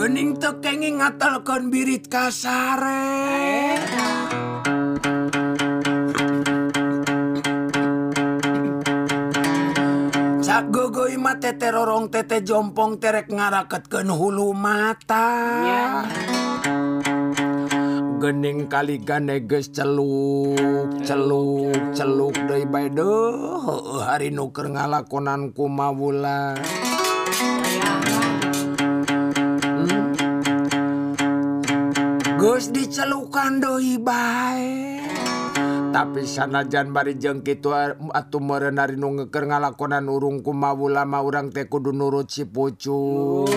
Gening tekenging ngatalkan birit kasare. Sagogoi mate terorong tete jompong terek ngaraket hulu mata. Yeah. gening kali ganeges celuk celuk celuk Day by heueuh hari nuker ngalakonan kumawula? Hmm? Gus dicelukan doi bae tapi sanajan bari jeng kitu atuh meureun ari nu ngeukeun ngalakonan urung kumawula mah urang teh kudu nurut si pucuk.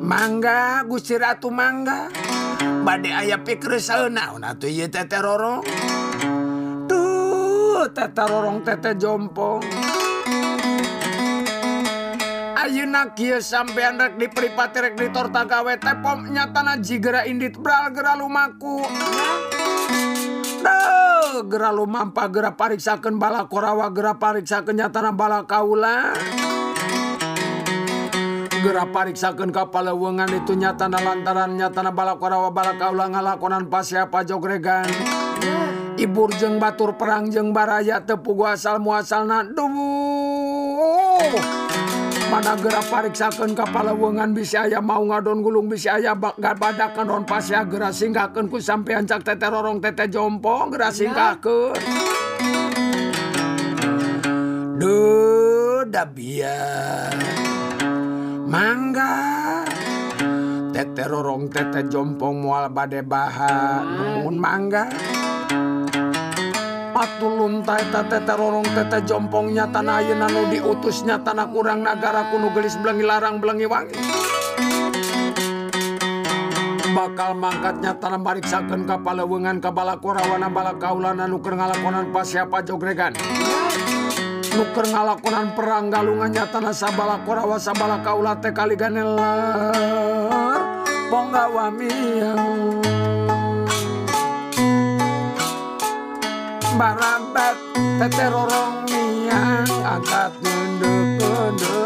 Mangga gusir atuh mangga. bade aya pikirrorong tuhorongtete jompong. Ayeuna sampean rek di pripati rek di torta gawe tepom nyatana jigera indit bral gera lumaku. Duh, gera lumampa gera pariksakeun bala korawa gera pariksakeun nyatana bala kaula segera pariksakan kapal lewengan itu nyatana lantaran nyatana balakarawa balakaulang ngalakonan pasiapa jogregan. Ibur jeng batur perang jeng baraya tepugu asal muasal naduh mana gera pariksakan kapal lewengan bisa aya mau ngadon gulung bisa aya bak badakan non pasya gera singgakan ku sampean cak tete rorong tete jompong gera singgakan. Duh, dabian. mangga. Tete rorong tete jompong mual bade baha. Nuhun mangga. Patulun taeta tete rorong tete jompong nyata ayeuna nu diutus nyata kurang nagara kuno gelis belangi larang belangi wangi. Bakal mangkatnya tanam bariksakan kapal lewengan kabala korawana bala kaulana nuker ngalakonan pas siapa jogregan. nuker ngalakonan perang galungannya tanah sabala korawa sabala kaula teh kali ganelar ponggawa miang. Barabat teterorong miang. Angkat nunduk nunduk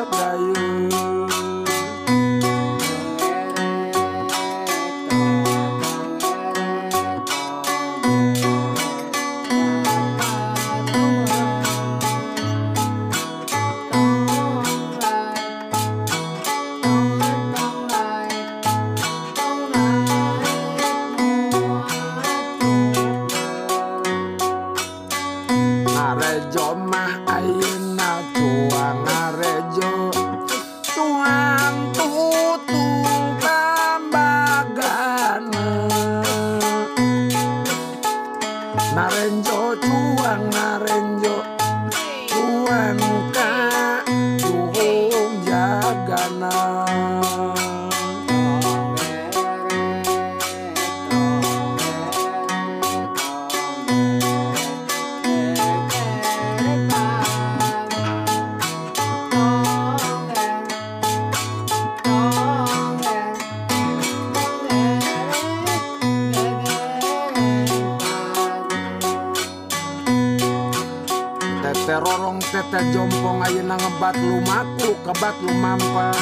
Ayeuna ngebat lumaku kebat lumampa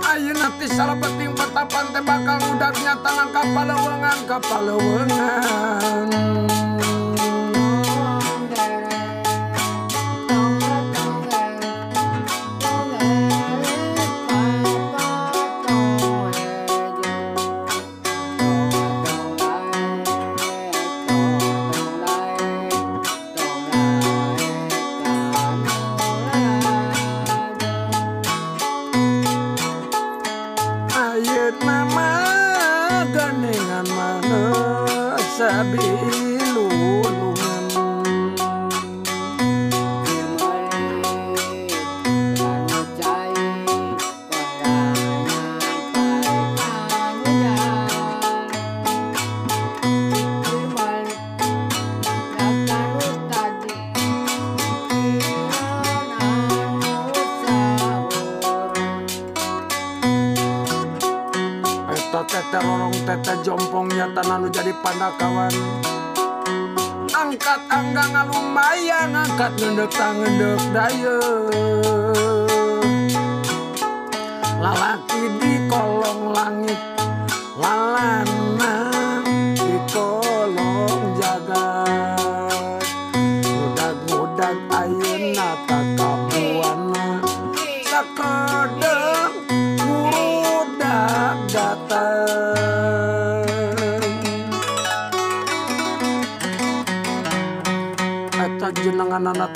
Ayeuna ti sarapeting petapan teh bakal udarnya tangan kapalewengan kapalewengan. Oh.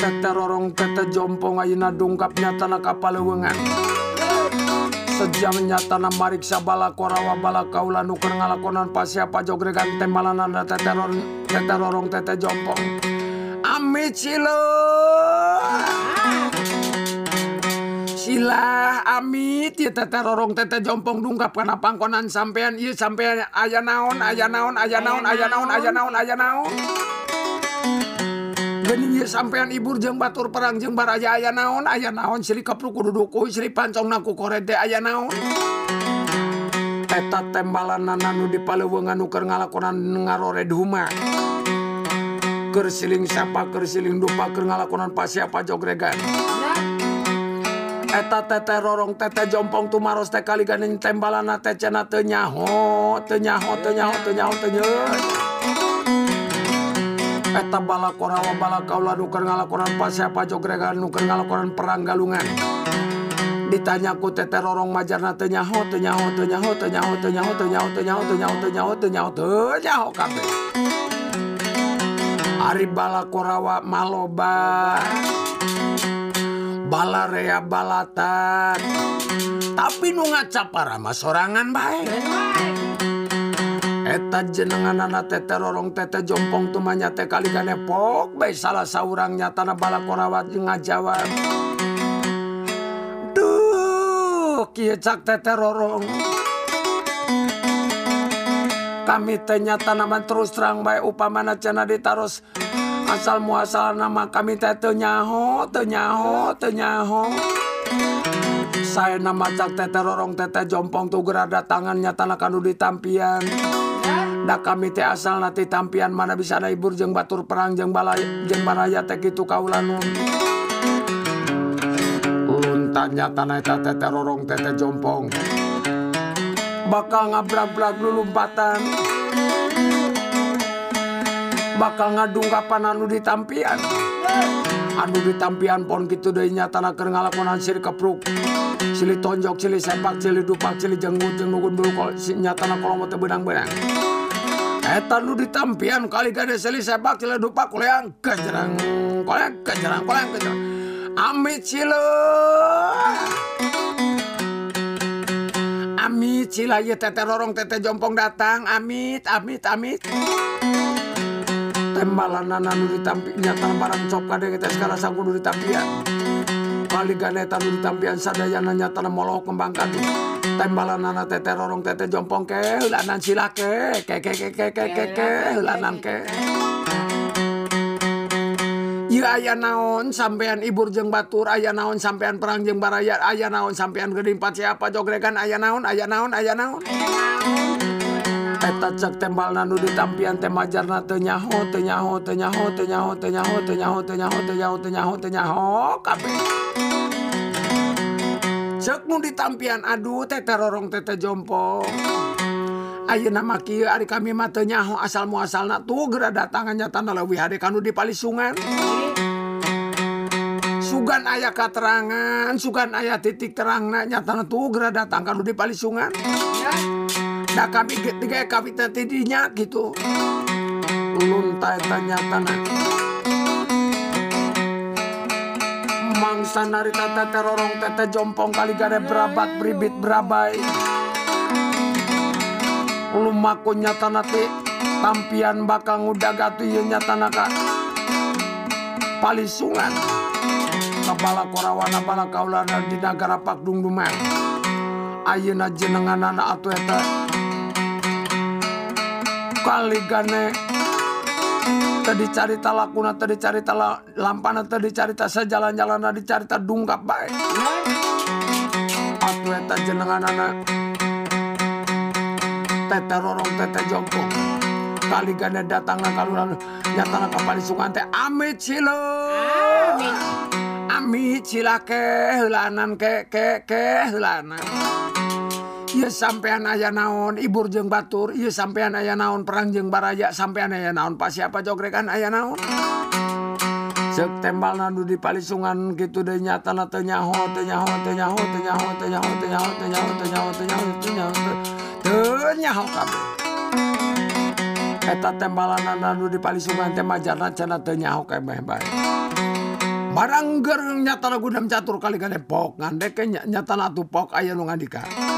kata rorong kata jompong ayeuna dongkap nyatana ka paleuweungan sejam nyatana mariksa bala korawa bala kaula nu keur ngalakonan pasea pajogregan teh malanana teh teror teh rorong teh jompong. Amit silah amit ieu teh rorong teh jompong dungkap kana pangkonan sampean. Ieu sampean aya naon aya naon aya naon aya naon aya naon aya naon, aya naon. sampeyan Ibur jeung Batur perang jeung baraja aya naon? Aya naon? Sri kapru kududuku Sri pancong naku korete aya naon? Eta tembalan nananu di Palewungan nuker ngalakonan ngarore duma. Sapa keur siling dupa keur ngalakonan pasiapa jogregan? Eta tete rorong tete jompong tumaros teh kali ganing tembalan teh cenah teu nyaho teu nyaho teu nyaho teu nyaho teu nyaho eta balakora wa balakaula nuker ngalakoran pasiapa jogrega nuker ngalakoran perang galungan ditanya ku teteh lorong majar nate nyaho te nyaho te nyaho te nyaho te nyaho te nyaho te nyaho te nyaho te nyaho te nyaho te nyaho kabeh Ari balakorawa maloba balarea balatan tapi nu ngacapara mah sorangan baik. eta jenengan anakete rorong tete Jompong tumanya teh kali kanepok baik salah saurang saurangnya tanah balakorawat juga ngajawan Duh kicak tete rorong kami teh tehnya tanaman terus terang baik upamana cena ditaros asal muasal nama kami teh teu nyaho teu nyaho teu nyaho. Saya nama cak tete rorong tete jompong tuh gerada tangannya tanah kanu ditampian. hendak kami teh asal nanti tampian mana bisa ada ibur jeng batur perang jeng balai jeng baraya teh gitu kaulanun untanya tanah tete terorong tete jompong. Bakal ngabrak-brak lulumpatan bakal ngadungkapan anu ditampian anu ditampian pon gitu deh nyata keur ngalakonan sir kepruk. Cili tonjok, cili sepak, cili dupak, cili jenggut, jenggut dulu kol, nyata teh benang-benang. Eta nu ditampian kali gade sili sepak sili dupak koleang kejerang. Koleang kejerang koleang kejerang. Amit silo Amit sila ye tete rorong tete jompong datang. Amit amit amit. Tembalan anu ditampi nyata barang cop kade kita sekarang sanggup nu ditampian kali gane tanu ditampian nanya nyata molo kembangkan tembalan anak tete rorong tete jompong ke lanan silake ke ke ke ke ke ke ke lanan ke Ya ayah naon sampean ibur jeng batur ayah naon sampean perang jeng baraya ayah naon sampean gedimpat siapa jogrekan ayah naon ayah naon ayah naon Eta cek tembal nanu ditampian temajar na tenyaho tenyaho tenyaho tenyaho tenyaho tenyaho tenyaho tenyaho tenyaho tenyaho kabeh sekmu ditampian aduh tete rorong tete jompo Ayo nama kia hari kami matanya ho asal muasal nak tuh gerada tangannya tanah lewi hari kanu di palisungan sugan ayah katerangan sugan ayah titik terang nak nyata tuh gerada tang kanu di pali sungan. Nah kami tiga kami tadinya gitu. Luntai tanya tanah mangsan dari tete terorong tete jompong kali gare berabat beribit berabai lumaku nyata nati tampian bakal udah gatu ieu nyata naka. Palisungan. Kepala korawana bala kaulana di nagara pak dungduman. Ayeuna jenenganana atuh eta. Kali gane dicarita lakuna dicarita la, lampana dicarita sejalan-jalan dicarita dungkap baik eta jenengan anak. Tete rorong tete jongkok. Kali gane datang kaluran nyatana kapal sungan teh amit cilo amit cilake hulanan ke ke ke hulanan Iya sampean aya naon Ibur jeung Batur Iya sampean aya naon perang jeung baraja sampean aya naon pas siapa jogrekan aya naon cek tembal nadu di palisungan gitu deh nyata na tenyaho tenyaho tenyaho tenyaho tenyaho tenyaho tenyaho tenyaho tenyaho tenyaho tenyaho kabeh eta tembalan nadu di palisungan teh majarna cenah teu nyaho kabeh bae barang ger nyata gudam catur kali gede pok ngandek nyata na pok aya nu ngandika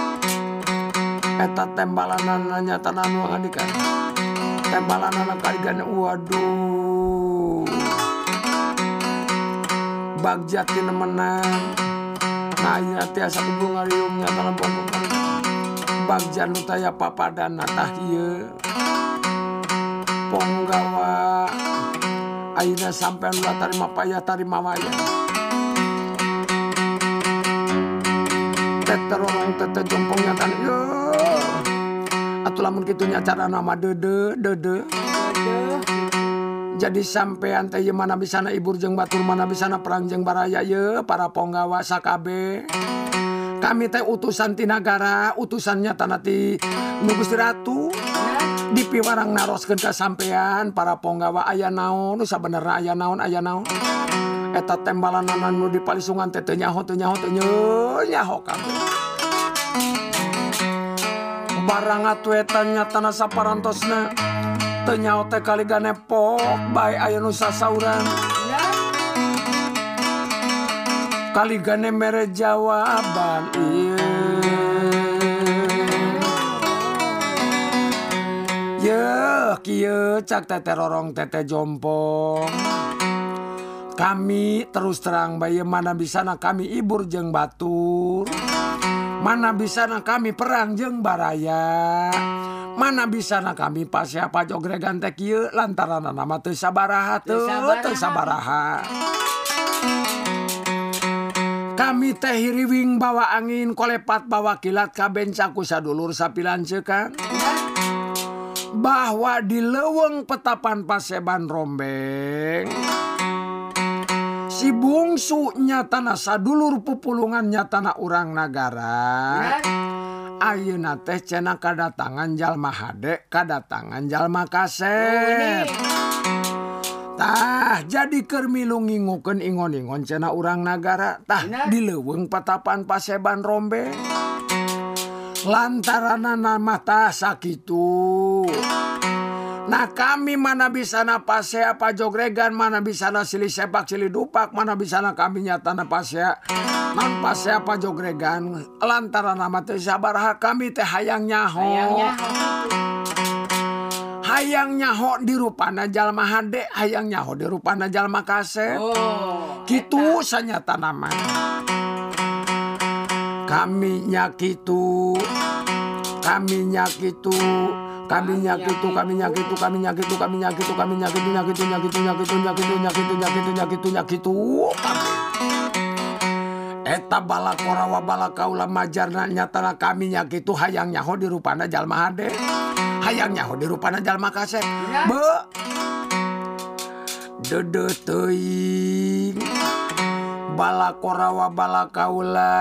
eta tembalanana nyata nanu ngadikan tembalanana kaligan waduh. Bagja bagjati menang Nah, iya, tiasa nya ngarium nyata bagja nu taya papadan tah iya. ieu ponggawa Aina sampai lu tarima payah tarima waya. Teterolong tete jompong nyatan yeuh iya. atuh lamun gitunya cara nama dede dede. Jadi sampean teh mana bisana ibur jeng batur mana bisana perang jeng baraya ye para ponggawa sakabe. Kami teh utusan ti negara utusannya tanati nu gusti ratu. Dipiwarang naroskeun ka sampean para ponggawa aya naon nu sabenerna aya naon aya naon. Eta tembalanan nu di palisungan teh teu nyaho teu nyaho teu nyaho kabeh. barangat wetannya tanah saparantosna tenyau teh kali ganepok baik ayo nusa sauran kali gane mere jawaban iya Ye, kieu cak tete rorong tete jompong. Kami terus terang bayi mana bisana kami ibur jeng batur. mana bisa na kami perang jeng baraya? Mana bisa na kami pas siapa jogregan teh kieu? Lantaran nama teu sabaraha teu teu sabaraha. kami teh hiriwing bawa angin kolepat bawa kilat kabencaku sadulur sapilan cekang bahwa di leweng petapan paseban rombeng. si sadulur pupulungan pepulungannya tanah urang negara Ayeuna teh cenah kadatangan Jalma hade kadatangan Jalma kasettah jadi kermilunginguken ingon-ingon cena urang nagara negaratah di leuweung patapan Paseban Rombe. Lantaran nanama tasa itu Nah kami mana bisa na pase apa jogregan mana bisa na sili sepak sili dupak mana bisa na kami nyata na pase non pase apa jogregan lantaran nama teh sabaraha kami teh hayang nyaho. Hayang nyaho. Di rupana jalma hade hayang nyaho di rupana jalma kase. Oh, gitu sanyata nama. Kami nyakitu kami nyakitu kami nyakitu kami nyakitu kami nyakitu kami nyakitu kami nyakitu nyakitu nyakitu nyakitu nyakitu nyakitu nyakitu nyakitu nyakitu eta bala korawa bala kaula majarna nyatana kami nyakitu hayang nyaho di rupana jalma hade hayang nyaho di rupana jalma kasep be dede teuing bala korawa bala kaula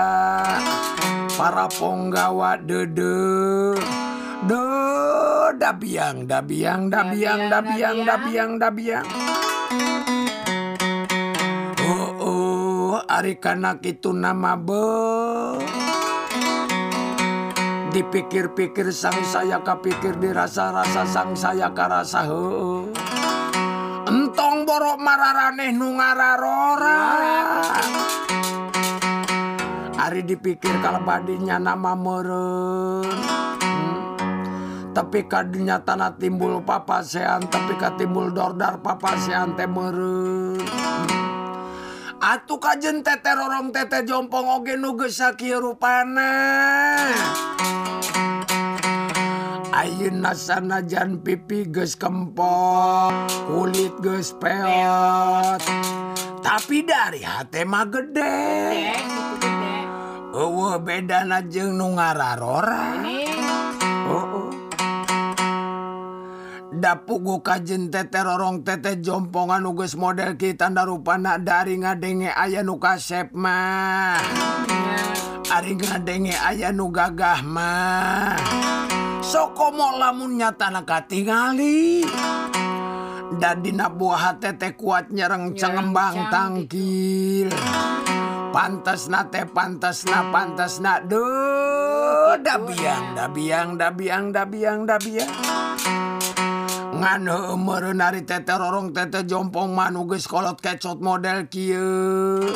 para ponggawa dede de dabiang dabiang dabiang dabiang dabiang dabiang. oh oh ari kanak itu nama be. Dipikir-pikir sang saya kapikir dirasa-rasa sang saya karasa he entong borok mararaneh nu ngararora. Ari dipikir kalau badinya nama meren tapi kanyatana timbul papasean tapi Ka timbul dordar papasean meureun atuh kajen tete rorong tete jompong oge sakieu rupana Ayeuna sanajan pipi geus kempot kulit geus peot. Tapi dari hate mah gede. Eueuh bedana jeung nu ngararora. dapugu kajjinte terorong tete jompongan nuges model kitanda rupana dari ngadenge aya nu kasep mah Ari ngadenge aya nu gagahmah soko mau lamunnya tanakati katingali. Dadina buah tete kuat nyereng cengembang tangkil. Pantas nate pantas na pantas na. Do dabiang dabiang dabiang dabiang dabiang. ngan eh, merenari tete rorong tete jompong manuges kolot kecot model kieu.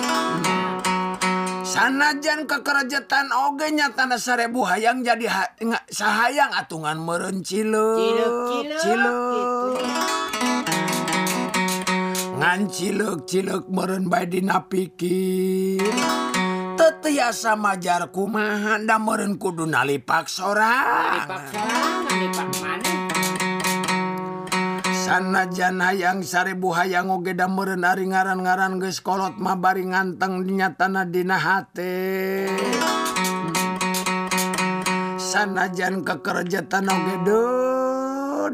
Sanajan kekerajatan oge nyatana sarebu hayang jadi ha, sahayang atungan meren cileuk cileuk ngan cileuk cileuk meren bae dina pikir. Tetiasa majar kumaha da meren kudu nalipak sorang nalipak sorang nalipak mana sanajan hayang sarebu hayang ogeda merenari ngaran-ngaran geus kolot mah mabari nganteng dinyatana hate. Sanajan kekerja tanah gede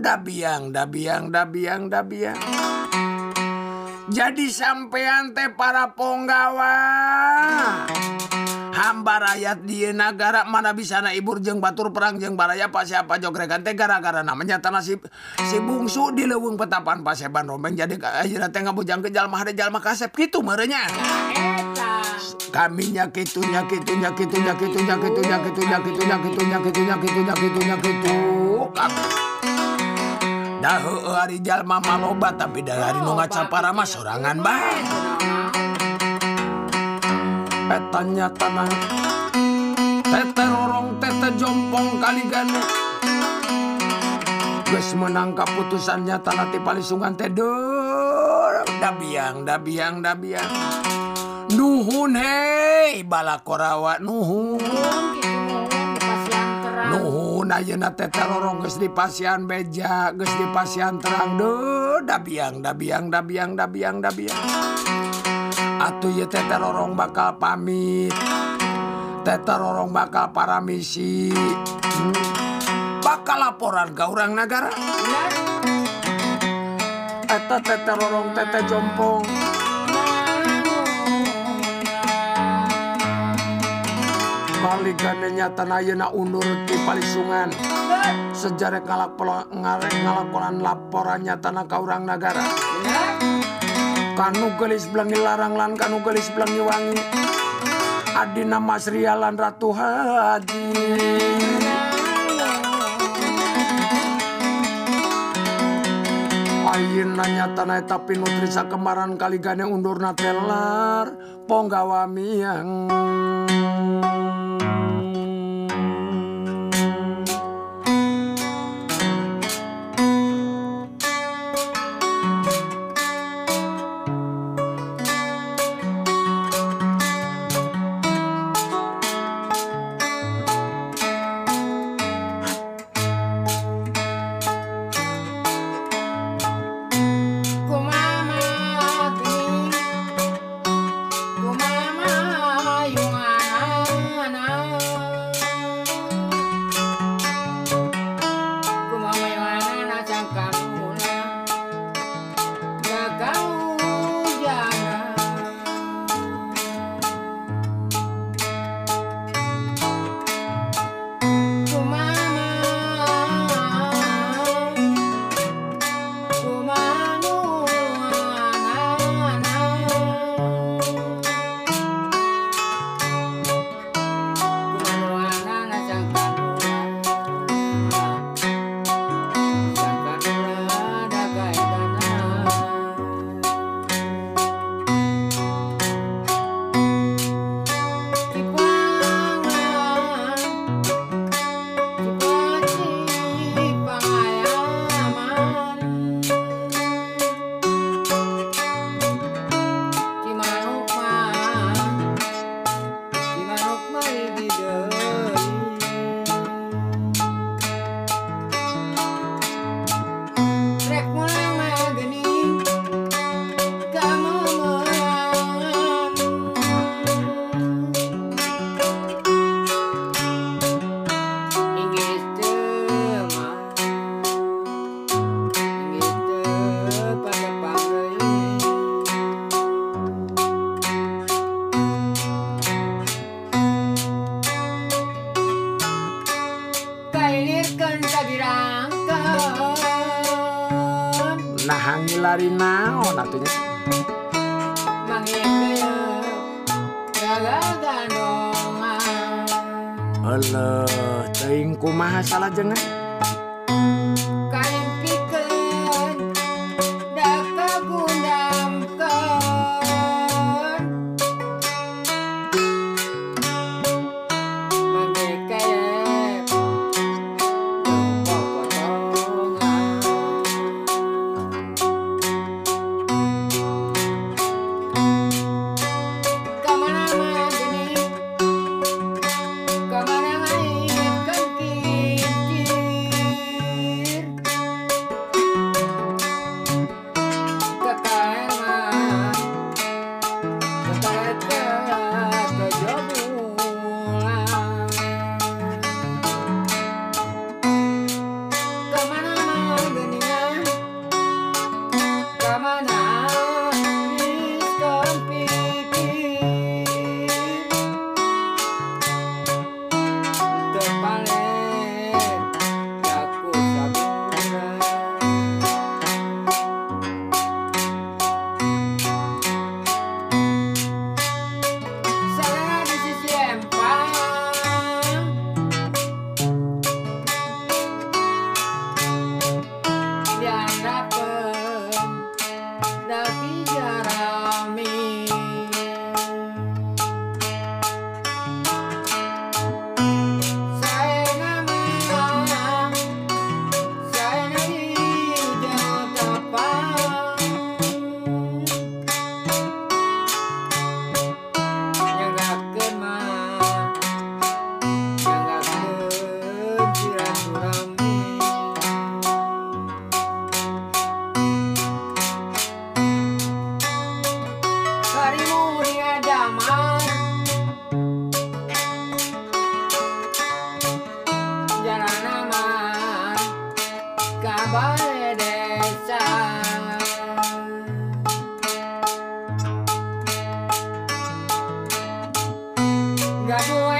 dabiang dabiang dabiang dabiang jadi sampean teh para penggawa. Hamba rakyat di negara mana bisa na ibur jeng batur perang jeng baraya pak siapa jogregan teh gara-gara namanya tanah si, si bungsu di lewung petapan pak seban rombeng jadi akhirnya teh ngabujang ke jalma ada jalma kasep gitu merenya kami nyakitu nyakitu nyakitu nyakitu nyakitu nyakitu nyakitu nyakitu nyakitu nyakitu nyakitu nyakitu kami dah hari jalma maloba tapi dari hari nu ngacapara mah sorangan bae petanya tanah. Tete rorong tete jompong kali gane Gus menang keputusannya tanah tipali palisungan tedur Dabiang, dabiang, dabiang Nuhun hei, balakorawa nuhun. Nuhun ayeuna tete terorong geus di pasian beja, geus di pasian terang. Duh, dabiang, dabiang, dabiang, dabiang, dabiang. Atuh ye teh terorong bakal pamit. Teh terorong bakal para misi hmm. Bakal laporan ke orang negara Eta teh terorong teh teh jompong. Balik ganenya tanayena undur di palisungan. Sejarah ngalak ngalak laporannya tanah ke orang negara Kanu gelis belang dilarang lan kanu gelis belang diwangi. Adina Mas Ria lan Ratu Haji Ayeuna nyata eta pinutrisa kemaran kaligane undur telar ponggawa miang hangi lari naon atunya Allah teing kumaha salah jengan 感动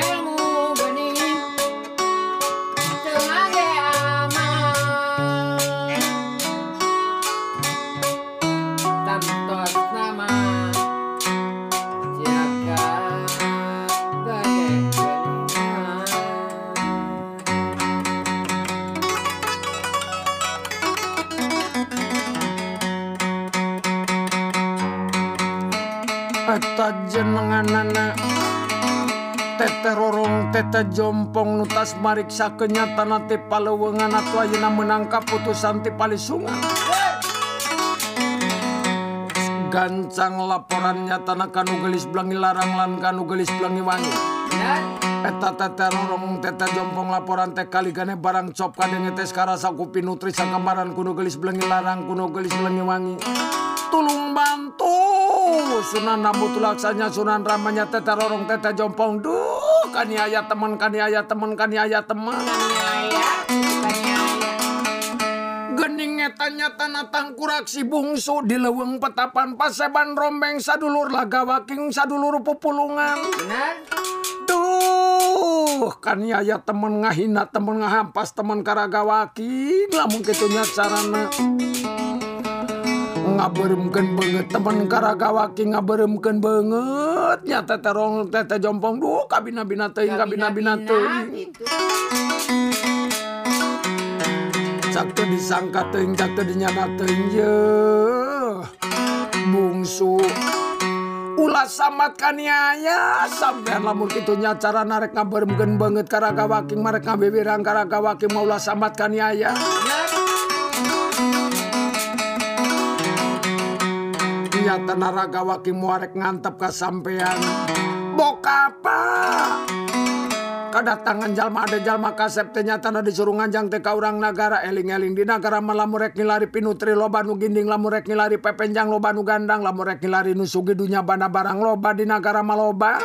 jompong nutas mariksa kenyatanati palewengan atau ayeuna menangkap putusan ti palisungan. Gancang laporan nyatana kanu gelis belangi larang lan kanu gelis belangi wangi. Eta tete rorong tete jompong laporan teh kaligane barang cop kadenge teh karasa kupi nutri sanggambaran kuno gelis belangi larang kuno gelis belangi wangi. Tulung bantu. Sunan Namu tulaksanya Sunan Ramanya tete rorong tete jompong. Duh kani ayat teman kani ayat teman kani ayat teman. Gening etanya tanah tangkurak si bungsu di leweng petapan paseban rombeng sadulur laga waking sadulur pupulungan. Duh kani ayat temen ngahina temen ngahampas temen karaga waking. Lamun kitunya sarana ngaberemkeun banget teman karagawaki ngaberemkeun banget nyata terong tete jompong. Duh kabina bina teuing kabina bina teuing. cak teu disangka teuing cak teu dinyana teuing ye bungsu. Ulah samat kaniaya. Sampean lamun kitu nya cara narek ngaberemkeun banget karagawaki marek karagawaki mau ulah samat kaniaya aya tanaraga waki muarek ngantep kasampean bokapa kedatangan jalma ada jalma kasep tenyatana disuruh nganjang teka orang nagara. Eling-eling di nagara malamurek ngilari pinutri loba nu ginding lamurek ngilari pepenjang loba nu gandang lamurek ngilari nusugi dunya bana barang loba di nagara maloba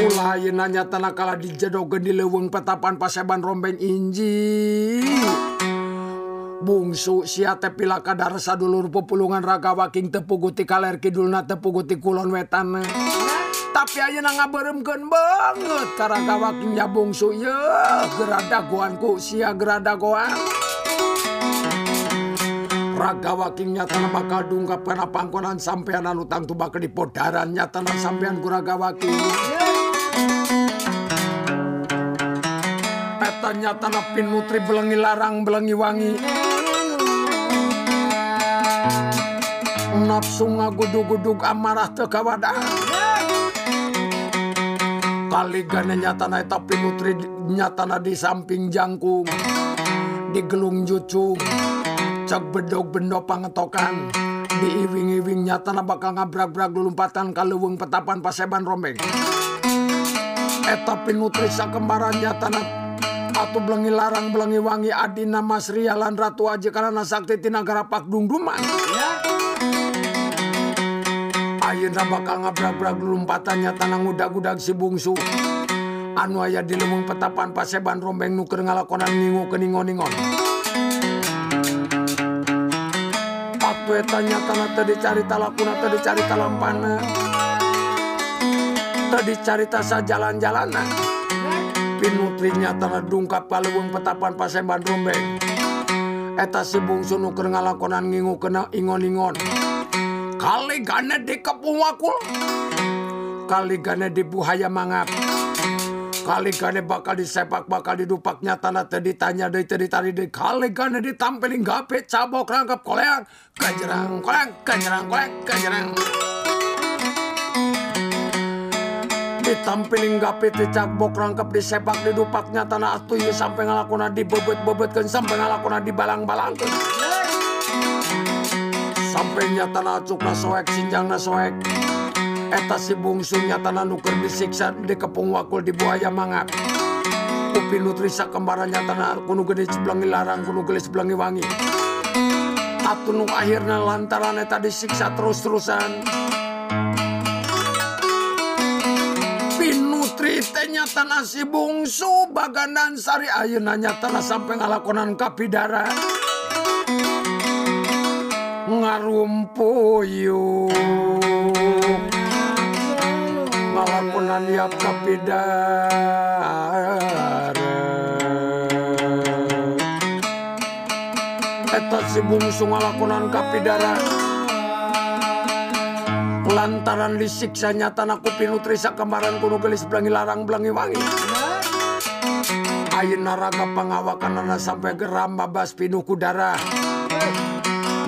ulah nanya tanah kala dijedog di leweng petapan paseban rombeng inji bungsu Siatepila kadarsa dulur pepulungan raga Waking tepuguti kaler Kidulna tepuguti Kulon Wetan tapi aja na ngaberemken banget Karaga Wakingnya bungsu ye gerada goanku sia gerada goan Raga Wakingnya tanah bakal dungkap karena pangkonan sampeanan utang tubak di podaran nyatanan sampean kuraga Waking. Petanya tanah pin nutri belengi larang belengi wangi. Nafsu ngagudug-gudug amarah tekawadah kali gane nyatana eta pinutri nyatana di samping jangkung di gelung jucung cek bedog bendo pangetokan di iwing-iwing nyatana bakal ngabrak-brak lumpatan kaleweng petapan paseban rombeng. Eta pinutri sakembaran nyatana atuh belengi larang belengi wangi adina mas rialan ratu aja karena sakti tinagara pak dungduman Ayeuna bakal ngabrag-brag lumpatannya tanang udah-gudag si bungsu. Anu aya di lembung petapan paseban rombeng nuker ngalakonan ngingu keningon-ningon Waktu etanya tanah tadi carita lakuna tadi carita talampana. Tadi carita tasa jalan-jalanan. Pinutrinya tanah dungkap kalewung petapan paseban rombeng. Eta si bungsu nuker ngalakonan ngingu kena ingon-ingon. Kali gana di kepung aku, kali gana di buhaya mangap. Kali gana bakal disepak bakal didupak. Nyata tadi tanya dari tadi tadi dari kaligane ditampilin gape cabok rangkap koleang. Kajerang koleang kajerang koleang kajerang ditampilin gape dicabok rangkap disepak didupak. Nyata na atuh sampai ngalakuna dibebet bebetkan sampai ngalakuna dibalang balangkan penyatana cuka soek sinjang soek. Eta si bungsunya tanah nuker disiksa dikepung wakul di buaya mangat. Kupi nutrisa kembarannya tanah kunu gede ceblangi larang kunu gelis belangi wangi. Atunu akhirnya lantaran eta disiksa terus-terusan. Pinutri tenya tanah si bungsu bagandansari ayeuna nyatana sampai ngalakonan kapidara ngarumpuyuk malakunan liap kapidara eta si bungsu ngalakunan kapidara lantaran disiksa nyata naku pinutri sakembaran kuno gelis belangi larang belangi wangi. Ayeuna naraga pengawakan anak sampai geram babas pinuku darah.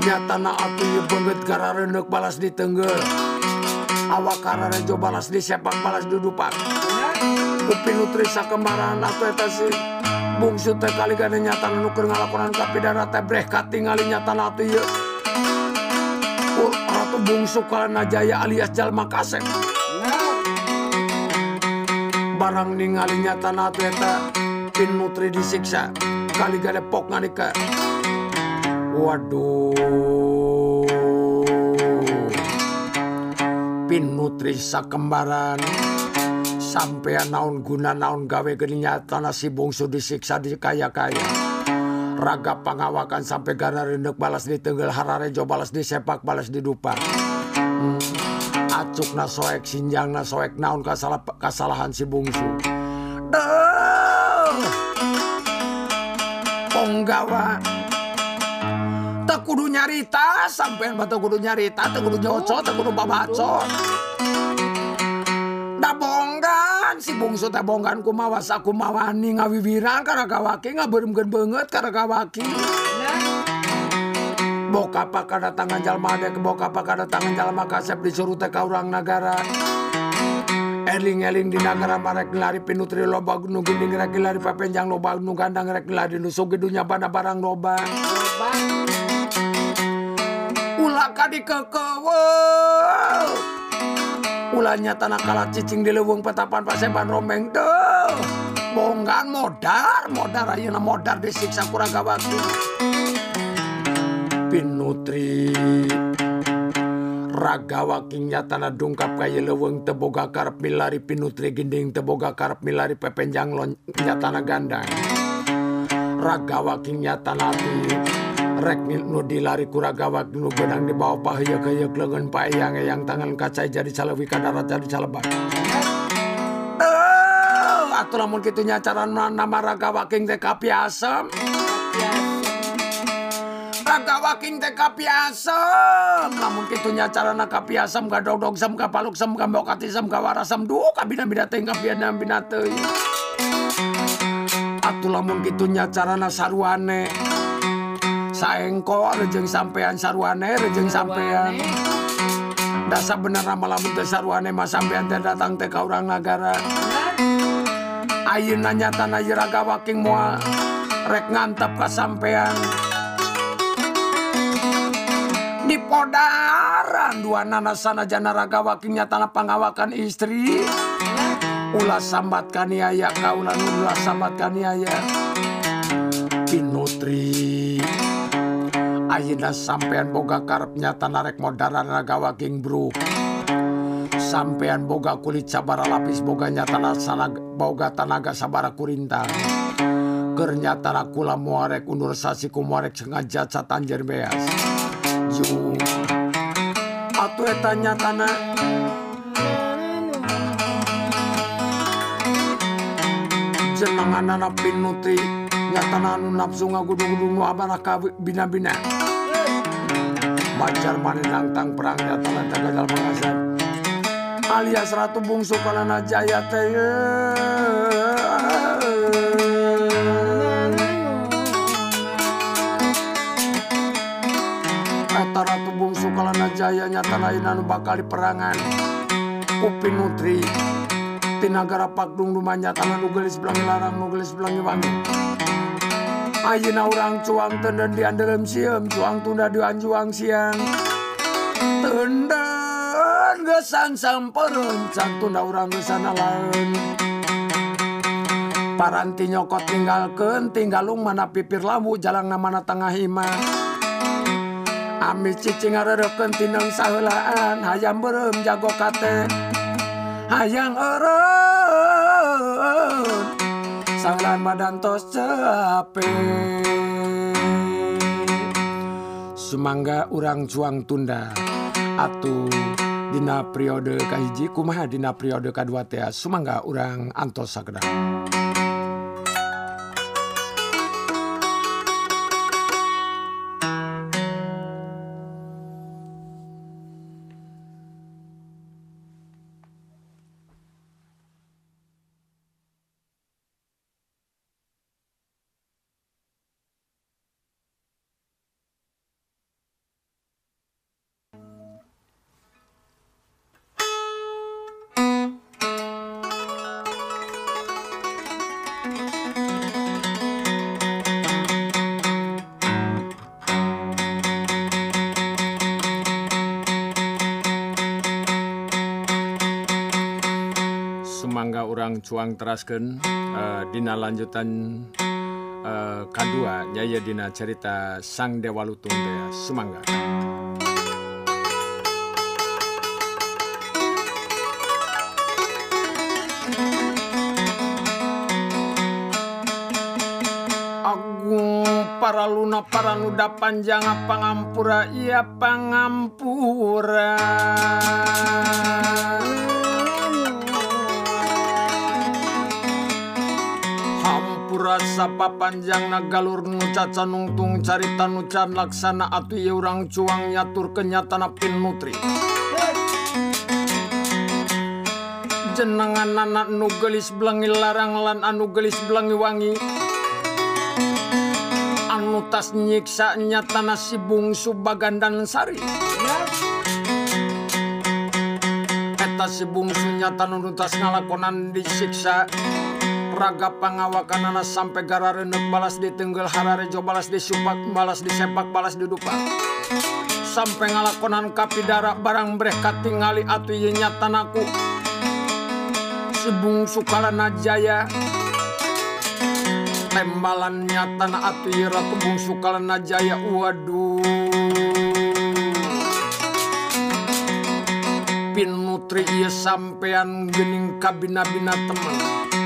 nyatana aku banget gara rendek balas di Tenggel. Awak karena rejo balas di sepak balas dudupak kuping nutrisa kembaran atau etasi bungsu teh kali gak nyatan nuker ngalakonan tapi darah teh breh katingali nyatan atuh ieu. Ratu bungsu kalana jaya alias jalma kasep barang ningali nyata na atu eta pin nutri disiksa. Kali gane pok nganika. Waduh. Pin nutri sakembaran. Sampean naon guna naon gawe geninya tanah si bungsu disiksa di kaya-kaya raga pangawakan sampai gara rindek balas di tenggel hararejo balas di sepak balas di dupa. Hmm. acuk na soek sinjang na soek naon kasalah, kasalahan si bungsu. Duh! ponggawa kudu nyarita sampean batu kudu nyarita tak kudu nyocot tak kudu babacot da bonggan si bungsu teh bonggan kumawa sakumawani ngawiwiran karena kawaki ngabeuremkeun banget karena kawaki. Boka apa kedatangan jalma ade boka apa kedatangan jalma kasep disuruh teh ka urang nagara. Eling-eling di nagara marek lari pinutri loba nu gending rek lari papenjang loba nu gandang rek lari nu sugedunya bana barang loba. ulah kadi kekewe ulahnya tanah kalah cicing di lewung petapan paseban rombeng deh bonggan modar modar ayeuna modar disiksa kuraga waktu pinutri. Raga waking nyatana dungkap kaya leweng teboga karep milari pinutri gending teboga karep milari pepenjang lon nyatana gandang. Raga waking nyatana ti rek nu dilari kuragawa nu benang di bawah pahaya kayak lengan payang yang tangan kacai jadi calewi kadarat jadi calebat oh, atuh lamun kitunya cara nama raga king teh kapiasem. Raga king teh kapiasem. Lamun kitu na kapiasem gadogdog sem kapaluk sem kambok ati sem kawarasem duh kabina-bina teh kabina-bina teh. Atuh lamun cara nasaruane. sarwane. saengko rejeng sampeyan sarwane rejeng sampeyan dasar bener malamun teh sarwane mas sampeyan teh datang teh ka urang nagara ayeuna nyata na jeraga waking moal rek ngantep ka sampeyan di podaran dua nana sana jana raga waking nyata pangawakan istri. Ulah sambat kaniaya kaulan ulah sambat kaniaya. Pinutri. Ayeuna sampean boga karep nyata narek modarana gawaging bro. Sampean boga kulit sabara lapis boganya tanah sana boga tanaga sabara kurinta. Kernyata kula muarek undur sasi ku muarek sengaja catanjir beas. Ju. Atuh eta nyatana. Jenenganana pinuti nyatana nu nafsu ngagudu-gudu nu abana ka bina-bina macar mani nangtang perang nyatana jaga pangasan alias ratu bungsu kalana jaya teh Eta ratu bungsu kalana jaya nyatana inu bakal di perangan Upin Nutri. Tinagara Pakdung rumahnya tangan nugelis belang larang nugelis belang wangi Ayina urang cuang tenden di andelem siem cuang tunda di anjuang siang. Tenden gesan sampeun cak tunda urang gesana lain. Paranti nyokot tinggalkan tinggalung mana pipir lawu jalang mana tengah imah Ami cicing arereken tinang sahulaan hayam beureum jago kate. hayang eureun sanglan badan tos cape Semangga urang juang tunda. Atuh Dina periode kahiji kumaha Dina periode kadua teh Sumangga urang antos sagedang. Cuang teraskeun eh, dina lanjutan eh, kadua nyaya dina cerita Sang Dewa Lutung teh Sumangga. Agung para luna para nuda panjang pangampura iya pangampura urat sapa panjang nagalur nucaca nungtung carita nucan laksana atuh ye urang cuang nyatur kenyataan apin nutri. Jenengan anak nu gelis belangi larang lan anu gelis belangi wangi. Anu tas nyiksa nyata nasi bungsu bagandan sari. Eta si bungsu nyata nu tas ngalakonan disiksa. raga pangawakan anak sampai gara renuk balas di tenggel hararejo balas di supak balas di sepak balas di dupa sampai ngalakonan kapi darah barang mereka tingali atu yenya tanaku sebung sukalana jaya. Tembalannya na atu ratu bung sukalana jaya. Waduh. Pin nutri iya sampean gening kabina bina teman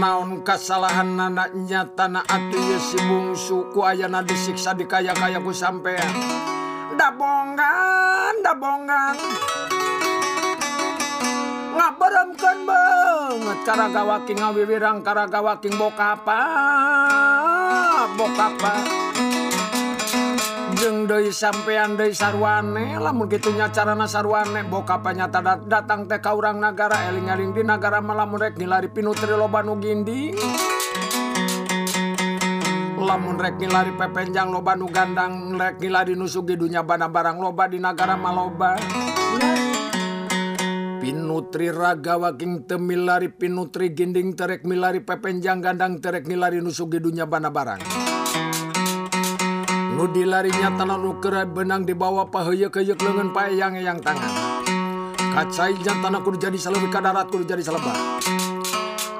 naon kesalahan anaknya tanah atuh si bungsu ku ayana disiksa di kaya-kayaku sampean. Dabongan dabongan ngaberemkeun banget karagawaking ngawiwirang karagawaking bokapa bokapa Anjeng Dei sampeyan Dei sarwane lamun gitunya carana sarwane boka panyata datang teh ka urang nagara eling-eling di negara malam rek ngilari pinutri loba nu ginding lamun rek ngilari pepenjang loba nu gandang rek ngilari nusugi dunya bana barang loba di negara maloba Pinutri raga waking temilari pinutri ginding terek milari pepenjang gandang terek ngilari nusugi dunya bana barang. Nudi larinya tanah nuker benang di bawah pahaya keyek lengan payang yang tangan. Kacai jantan aku jadi selebih kadarat kudu jadi selebar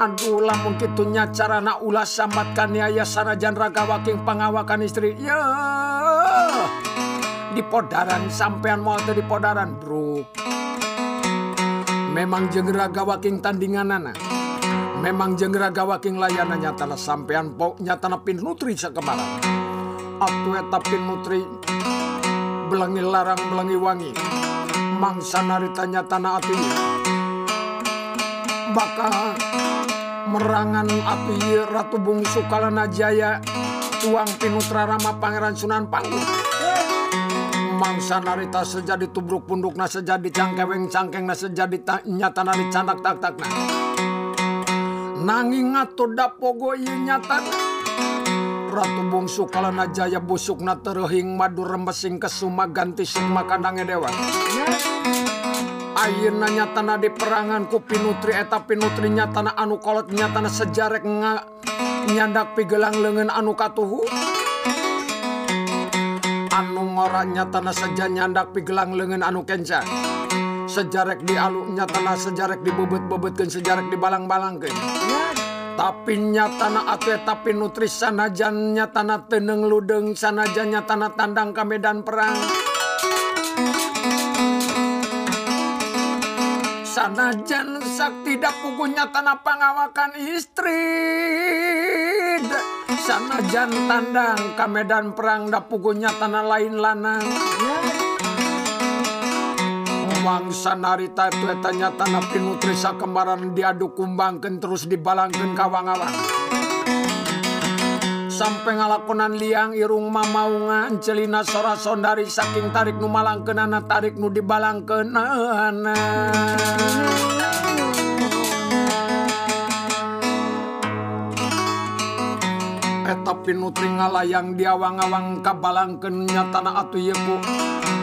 Aduh lamun kitunya cara nak ulah sambatkan ya sanajan raga waking pangawakan istri. Ya! Di podaran sampean mau di podaran bro. Memang jenggera gawaking tandingan anak memang jenggera gawaking layanan nyata sampean pok nyata pin nutri sekemaran atuetapin nutri. Belangi larang belangi wangi. Mangsa naritanya tanah api. Bakal merangan api Ratu Bungsu Kalana Jaya. Tuang pinutra Rama Pangeran Sunan Panggung mangsa narita sejadi tubruk pundukna sejadi cangkeweng cangkengna sejadi ta, nyata nari candak tak takna nanging ngatur dapogo ieu nyatana Ratu bungsu kalana jaya busukna terhing madu rembesing ke Suma ganti Sukma kandangnya dewa nanya tanah di peranganku pinutri eta pinutri nyatana anu kolot nyatana sejarek nga nyandak pigelang lengan anu katuhu. Anu ngoranya tanah seja nyandak pigelang lengan anu kenca sejarek di aluknya tanah sejarek di bebet-bebetkan sejarek di balang-balangkan tapi nyatana ake tapi nutris sanajan tanah teneng ludeng sanajan tanah tandang ke medan perang sanajan sakti dapukunya tanah pangawakan istri sanajan tandang ke medan perang dapukunya tanah lain lanang yeah. mangsa narita tuetanya tanah pinutrisa kembaran diaduk kumbangkan terus dibalangkan kawang-awang sampai ngalakonan liang irung mamaunga celina sora sondari saking tarik nu malangkeunana tarik nu dibalangkeunana. Eta pinutri ngalayang diawang-awang kabalangkeun nyatana atuh ieu ku.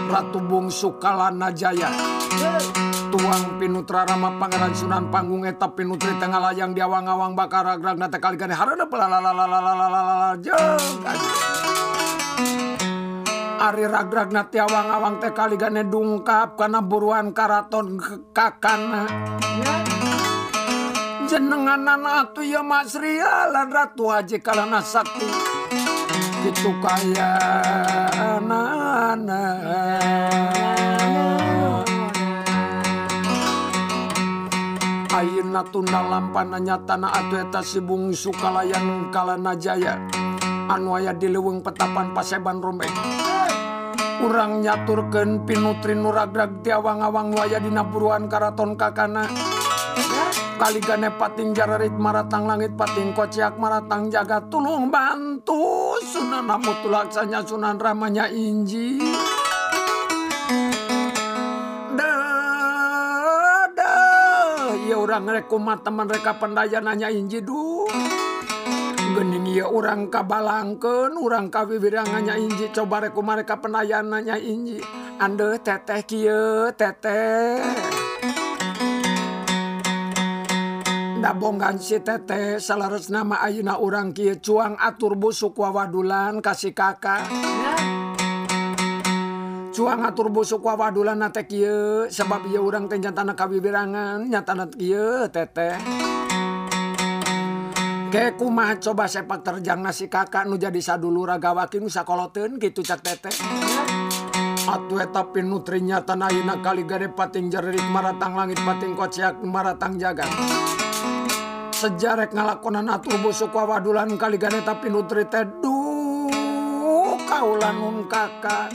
Ratu Bungsu Kalanajaya. Tuang Pinutra Rama Pangeran Sunan Panggung etap Pinutri tengah layang di awang-awang bakar agrag nata kali gani harana pelalalalalalalalala Ari ragrag nati awang-awang teh kali gane dungkap karena buruan karaton kakana. Jenengan anak tuh ya Mas Ria lan Ratu Haji Kalana Sakti gitu kaya nana Ayeuna tundang lampananya tanah atuh eta si bungsu kalayan kalana jaya. Anu aya di leuweung petapan paseban rombeng urang nyaturkeun pinutri nuragrag tiawang-awang waya dina buruan karaton kakana. kali gane pating jararit maratang langit pating kociak maratang jaga tulung bantu. Sunan Amutu Laksanya Sunan Ramanya Inji. Ya orang rekuma teman mereka pendaya nanya Inji du. Gening ya orang kabalangken orang kawiwirangannya Inji. Coba rekuma mereka pendaya nanya Inji. Ande teteh kia teteh. Dabonggan si tete salaras nama Ayeuna urang Kie cuang atur busuk wawadulan kasih kakak. Cuang atur busuk wawadulan na Kie sebab ia urang tenjan tanah kawibirangan nyatana Kie tete. Kekumah coba sepak terjang nasi kakak nu jadi sadulu ragawakin nu sakoloten gitu cak tete? Atu tapi nutrinya tanah ina kali gade pating jerit maratang langit pating kociak maratang jagat. sejarek ngalakonan atur busuk wawadulan kali gane tapi nutri teh teduh kaulan nun kakak.